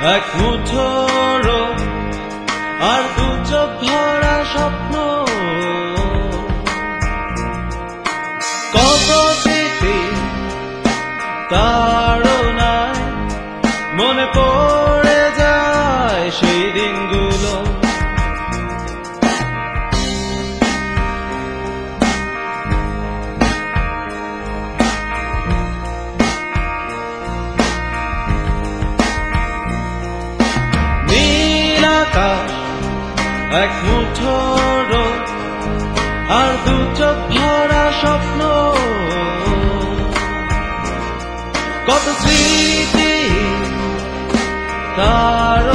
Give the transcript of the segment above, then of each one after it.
এক মুঠো আর দু চোখ ভরা স্বপ্ন। কত তাড়নায় মনে পড়ে এক মুঠো রোদ আর দু চোখ ভরা স্বপ্ন। কত স্মৃতি তার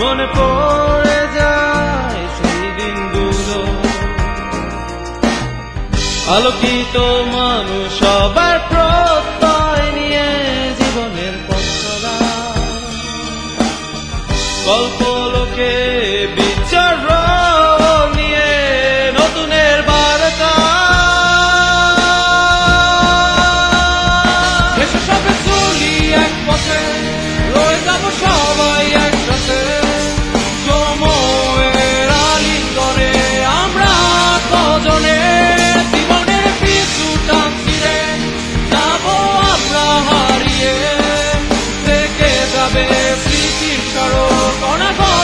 মনে পড়ে যায় সেই দিনগুলো। আলোকিত মানুষ সবার প্রত্যয় নিয়ে জীবনের পথ চলা। গল্প que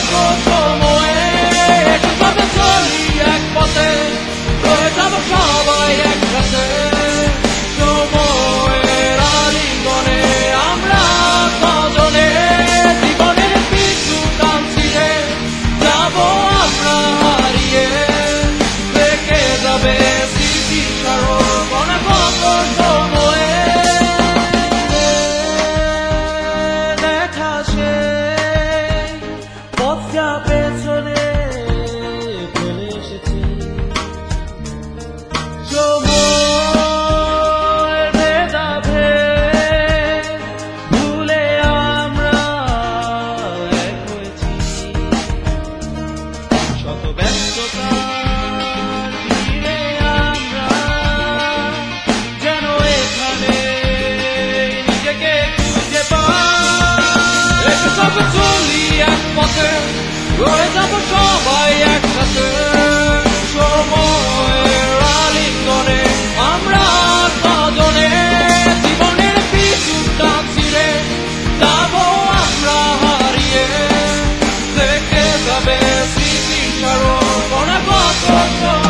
Oh, total. Carol, con la voz,